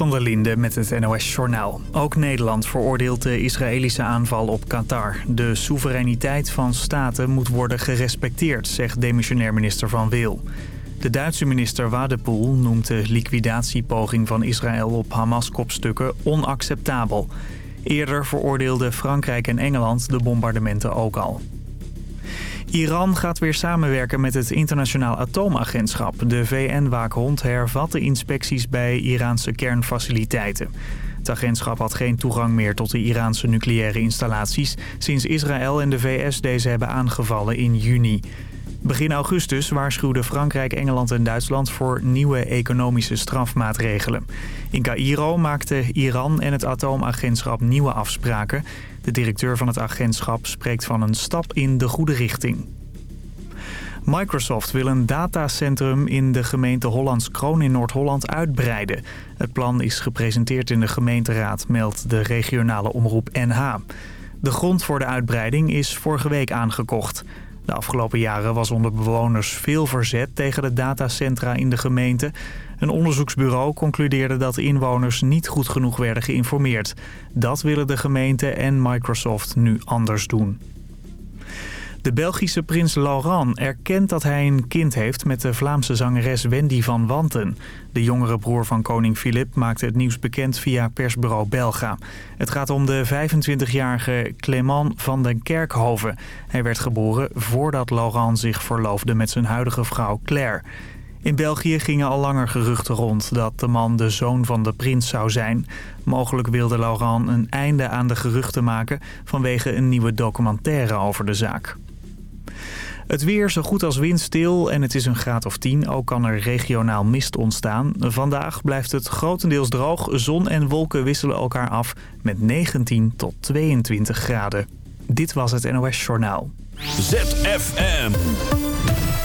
Van der Linde met het NOS-journaal. Ook Nederland veroordeelt de Israëlische aanval op Qatar. De soevereiniteit van staten moet worden gerespecteerd, zegt demissionair minister Van Wil. De Duitse minister Wadepoel noemt de liquidatiepoging van Israël op Hamas-kopstukken onacceptabel. Eerder veroordeelden Frankrijk en Engeland de bombardementen ook al. Iran gaat weer samenwerken met het Internationaal Atoomagentschap. De VN-waakhond hervat de inspecties bij Iraanse kernfaciliteiten. Het agentschap had geen toegang meer tot de Iraanse nucleaire installaties... sinds Israël en de VS deze hebben aangevallen in juni. Begin augustus waarschuwden Frankrijk, Engeland en Duitsland voor nieuwe economische strafmaatregelen. In Cairo maakten Iran en het atoomagentschap nieuwe afspraken. De directeur van het agentschap spreekt van een stap in de goede richting. Microsoft wil een datacentrum in de gemeente Hollands Kroon in Noord-Holland uitbreiden. Het plan is gepresenteerd in de gemeenteraad, meldt de regionale omroep NH. De grond voor de uitbreiding is vorige week aangekocht. De afgelopen jaren was onder bewoners veel verzet tegen de datacentra in de gemeente. Een onderzoeksbureau concludeerde dat inwoners niet goed genoeg werden geïnformeerd. Dat willen de gemeente en Microsoft nu anders doen. De Belgische prins Laurent erkent dat hij een kind heeft met de Vlaamse zangeres Wendy van Wanten. De jongere broer van koning Filip maakte het nieuws bekend via persbureau Belga. Het gaat om de 25-jarige Clément van den Kerkhoven. Hij werd geboren voordat Laurent zich verloofde met zijn huidige vrouw Claire. In België gingen al langer geruchten rond dat de man de zoon van de prins zou zijn. Mogelijk wilde Laurent een einde aan de geruchten maken vanwege een nieuwe documentaire over de zaak. Het weer zo goed als windstil en het is een graad of 10. Ook kan er regionaal mist ontstaan. Vandaag blijft het grotendeels droog. Zon en wolken wisselen elkaar af met 19 tot 22 graden. Dit was het NOS Journaal. ZFM.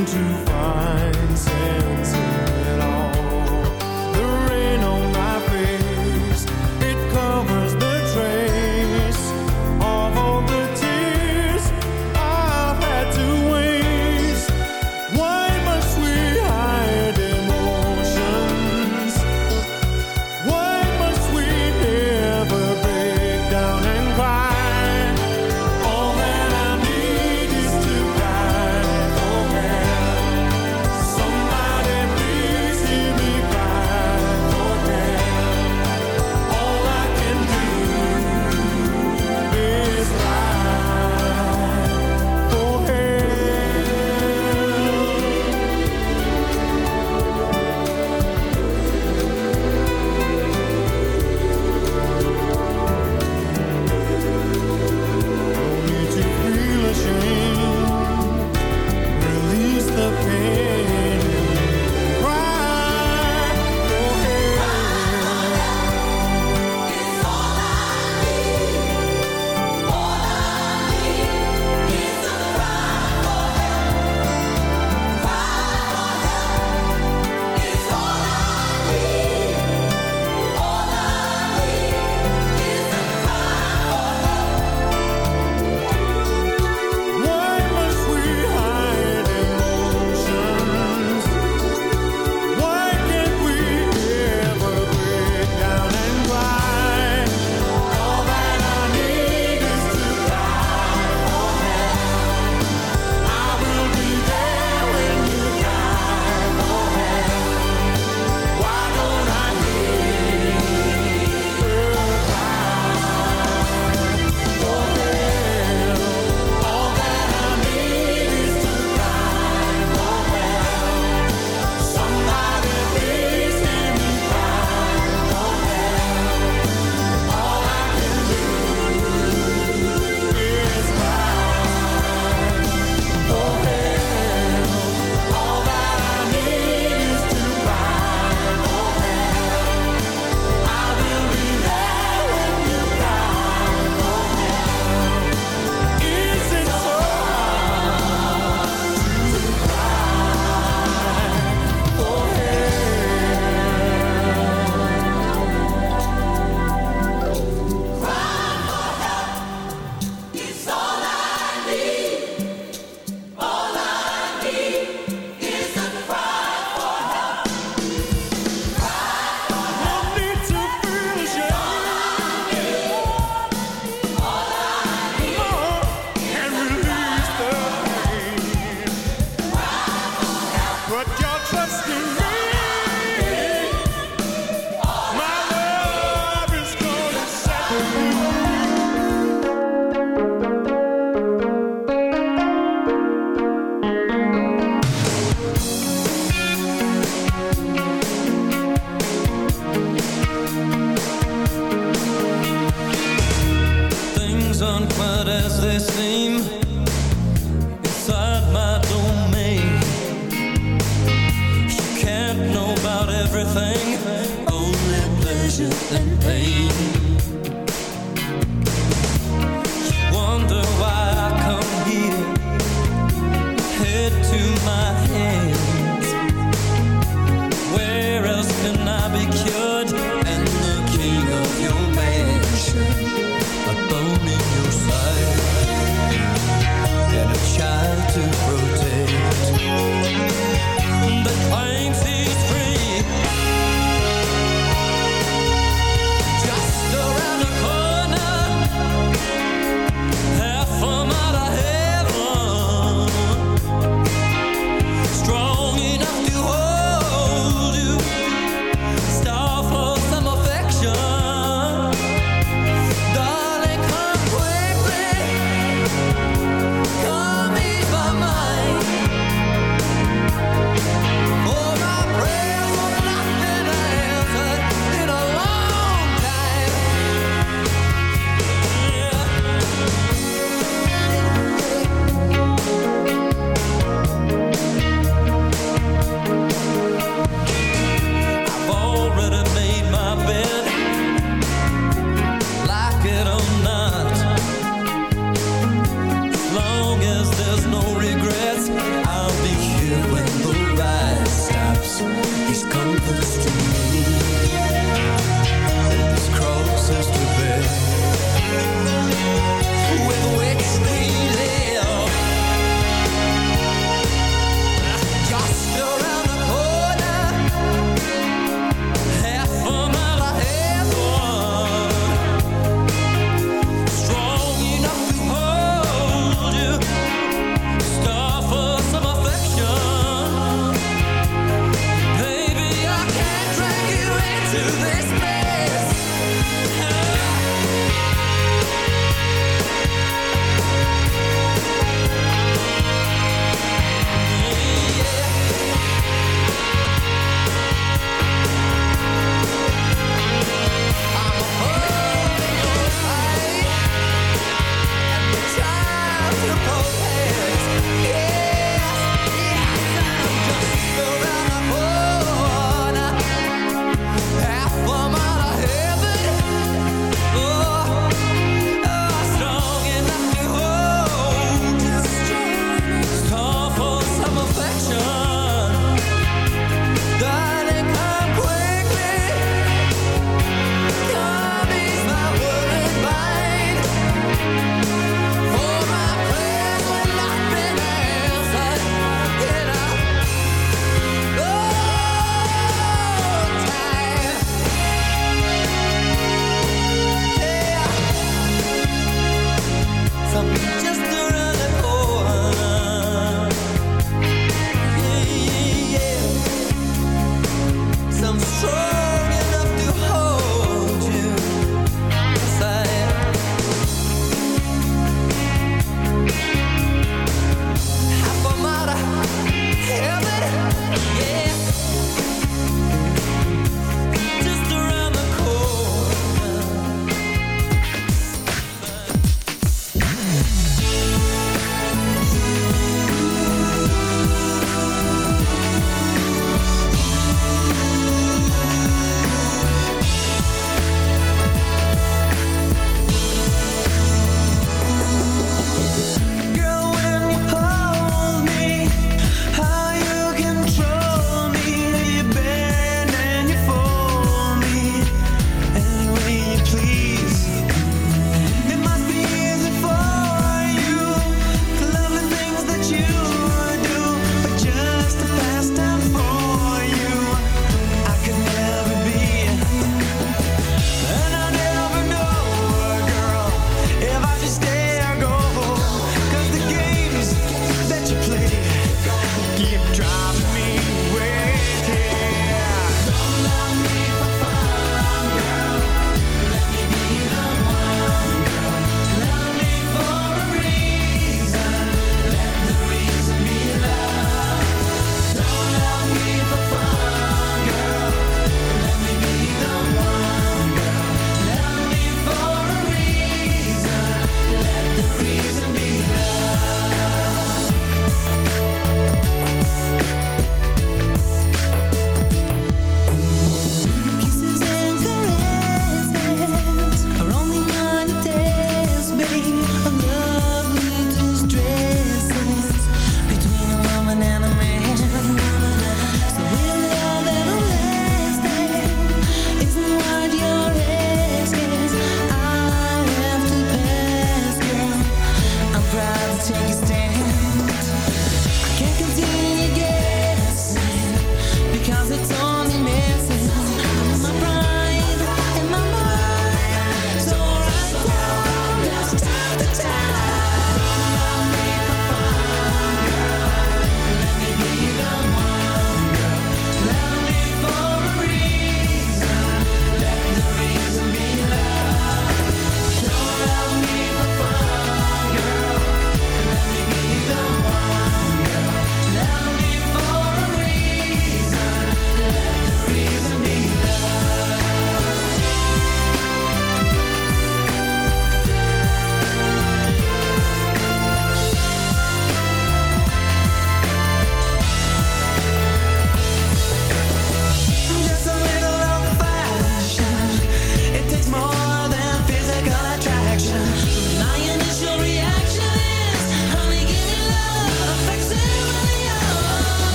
A bone me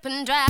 Up and drive.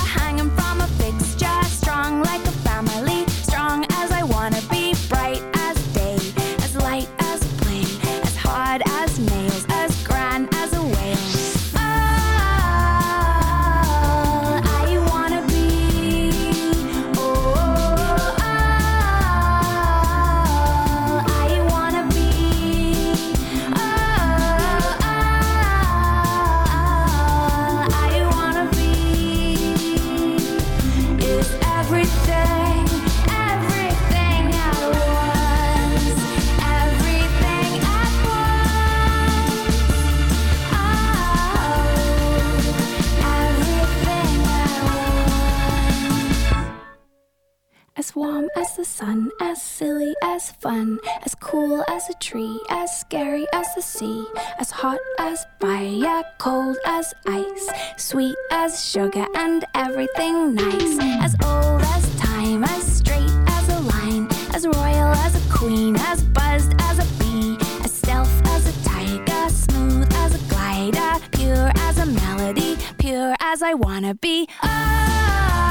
hot as fire, cold as ice, sweet as sugar, and everything nice. As old as time, as straight as a line, as royal as a queen, as buzzed as a bee, as stealth as a tiger, smooth as a glider, pure as a melody, pure as I wanna be. Oh,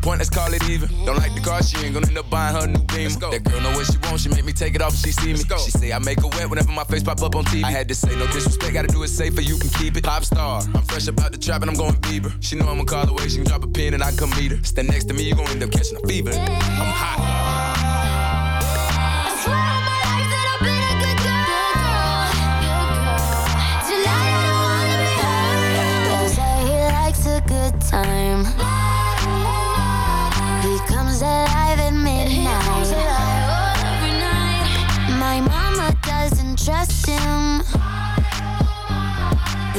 point, let's call it even. Don't like the car, she ain't gonna end up buying her new beam. That girl know what she wants, she make me take it off if she see me. She say I make her wet whenever my face pop up on TV. I had to say no disrespect, gotta do it safer, you can keep it. Pop star, I'm fresh about the trap and I'm going Bieber. She know I'ma call away, she can drop a pin and I come meet her. Stand next to me, you gon' end up catching a fever. I'm hot.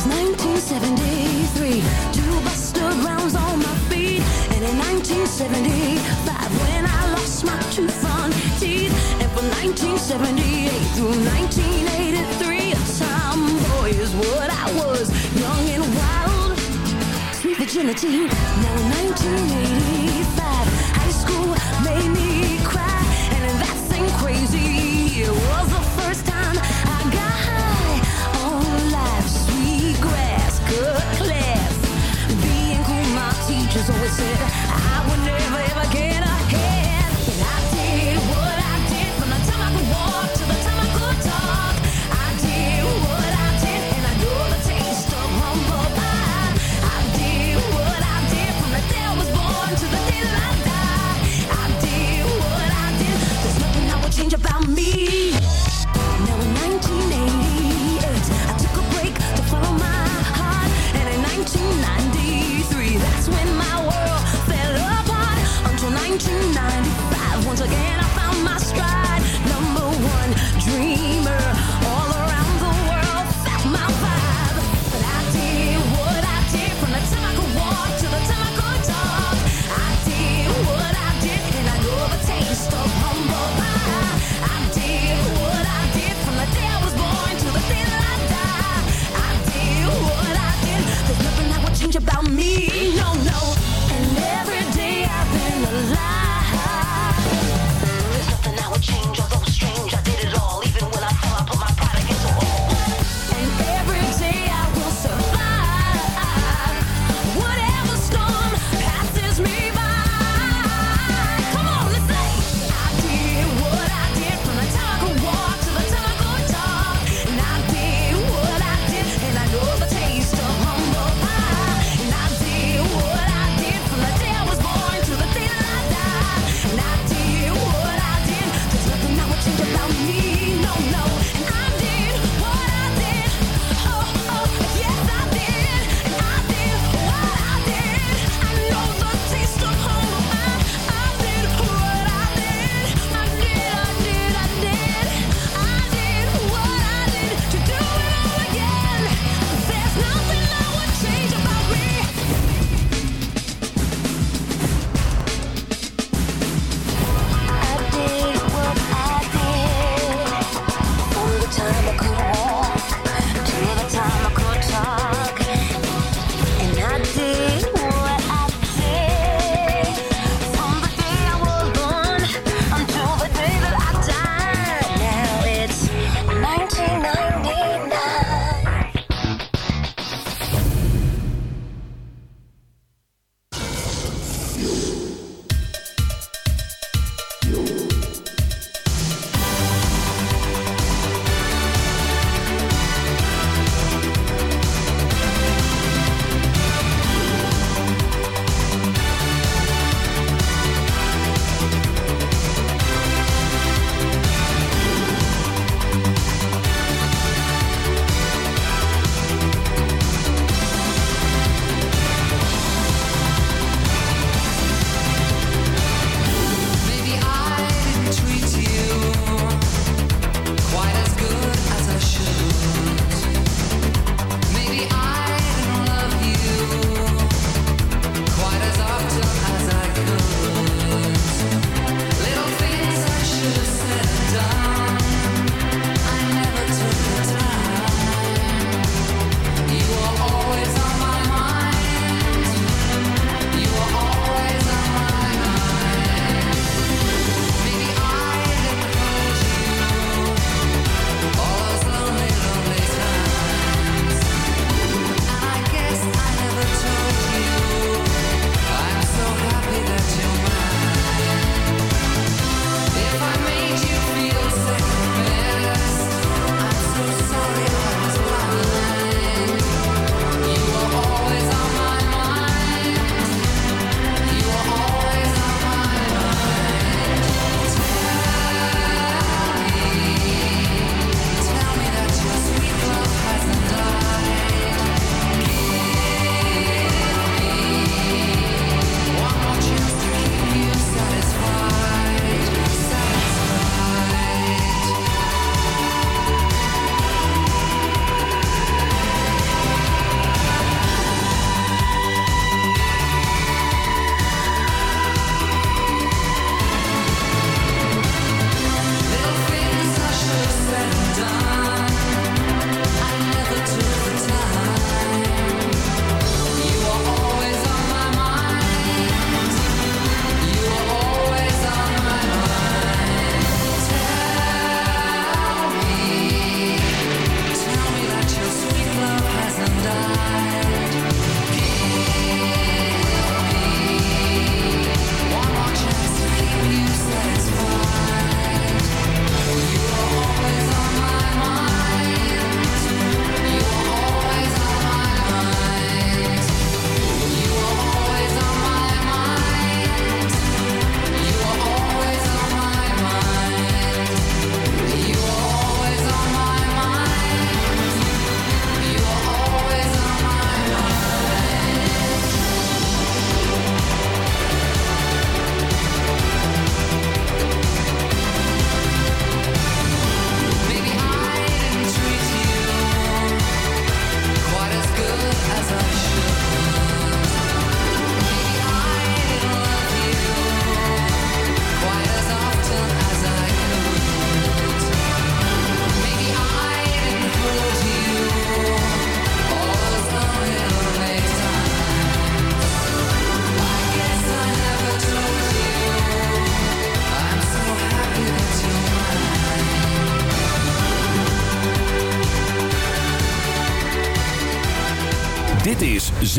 was 1973, two Buster rounds on my feet, and in 1975 when I lost my two front teeth, and from 1978 through 1983, a tomboy is what I was, young and wild, sweet virginity. Now in 1985, high school made me cry, and that's crazy.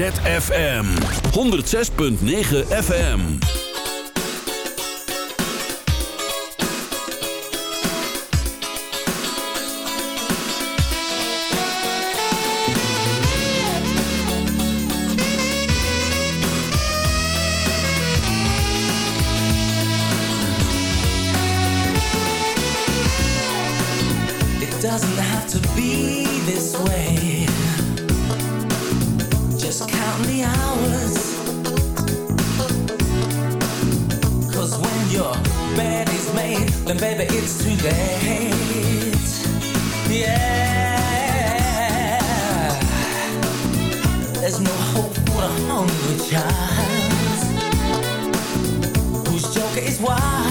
ZFM. 106.9 FM Whose joker is wild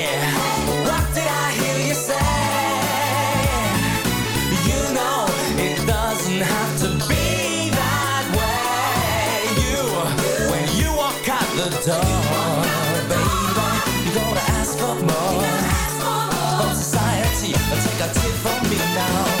down.